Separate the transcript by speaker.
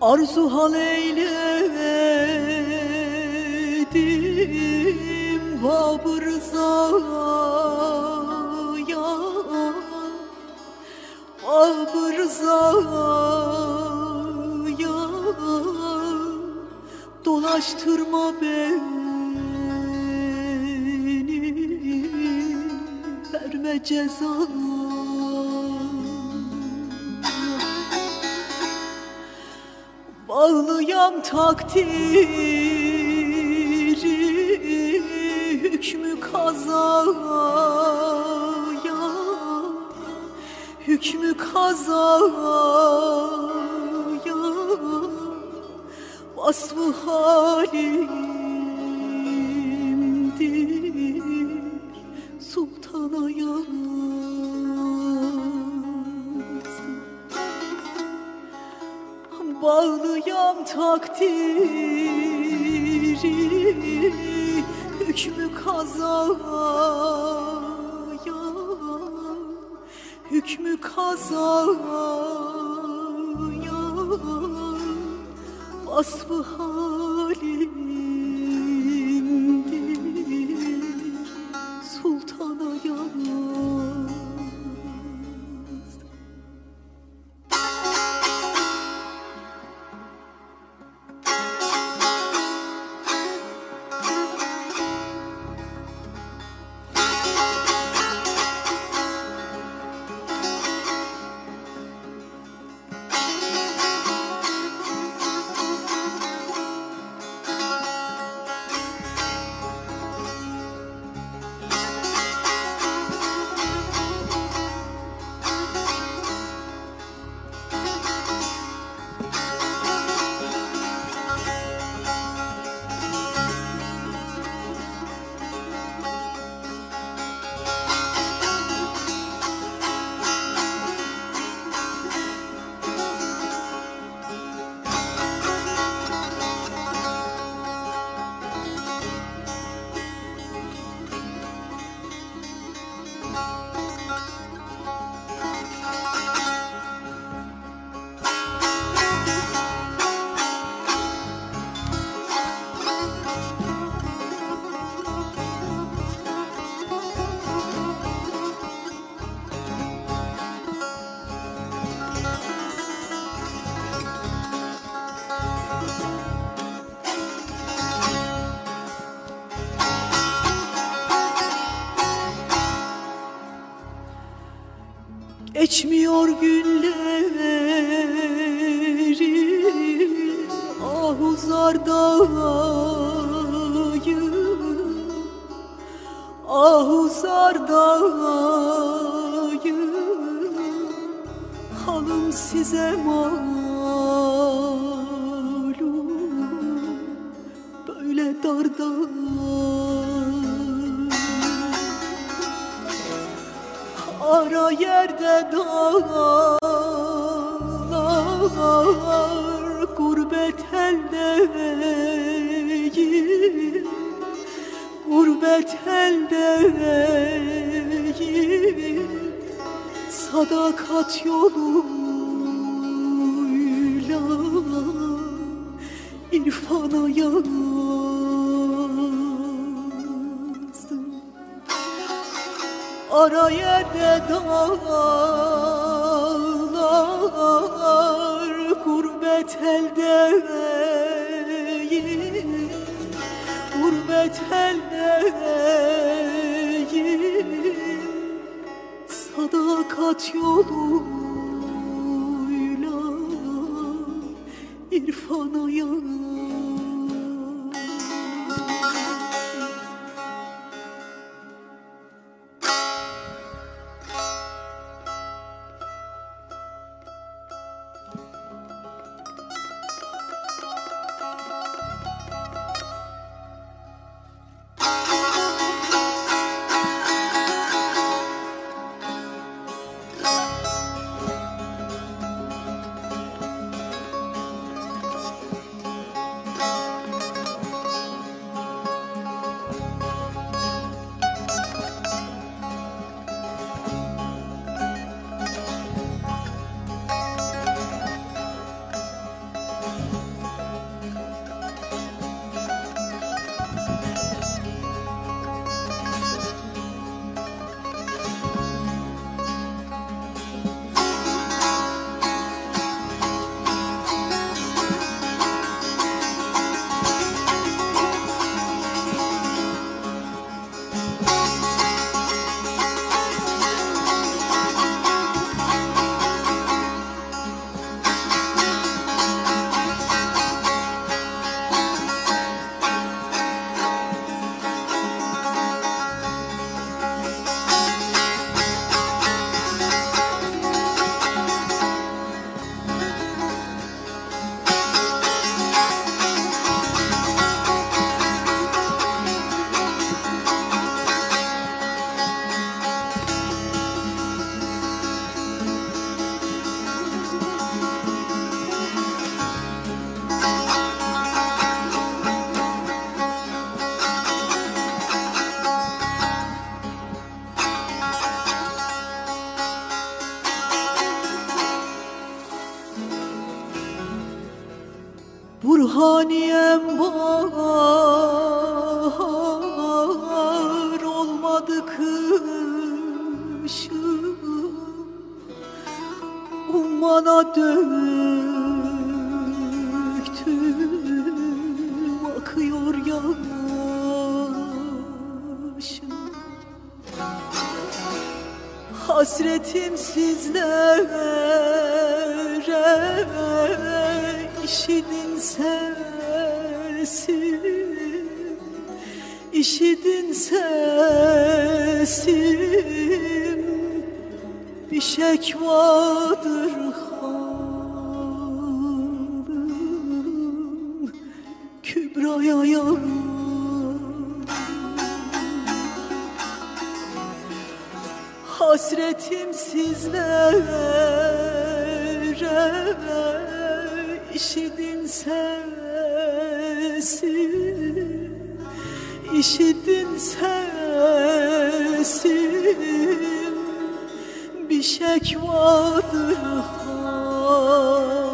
Speaker 1: Arzu hal eyledim Babır Rıza'ya Babır Rıza'ya Dolaştırma beni Verme ceza Bağlıyam takdiri hükmü kazaya Hükmü kazaya Vasfı halimdir Bağlıyam takdiri Hükmü kazaya Hükmü kazaya Vasfı halimdir Geçmiyor günleri Ahuzardayım Ahuzardayım Halım size malum yerde dağlar Gurbet eldeyim Gurbet eldeyim Sadakat yoluyla irfana yazdım Ara yerde dağlar Gurbet eldeyim Gurbet eldeyim Sadakat yoluyla irfana yazdım Burhaniyem bahar olmadı kışım. Ummana döktüm akıyor yaşım Hasretim sizlere işidin sesim İşidin sesim. Bir şekvadır halim Kübra'ya yarım Hasretim sizlere işidin sesim İşidin sesim Bir şekvadır halim